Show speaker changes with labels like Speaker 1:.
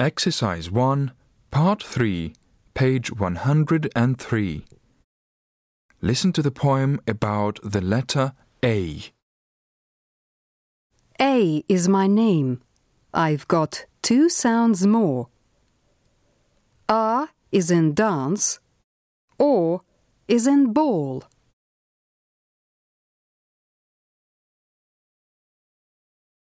Speaker 1: Exercise 1, Part 3, page 103. Listen to the poem about the letter A.
Speaker 2: A is my name. I've got two sounds more. R is in dance. Or is in ball.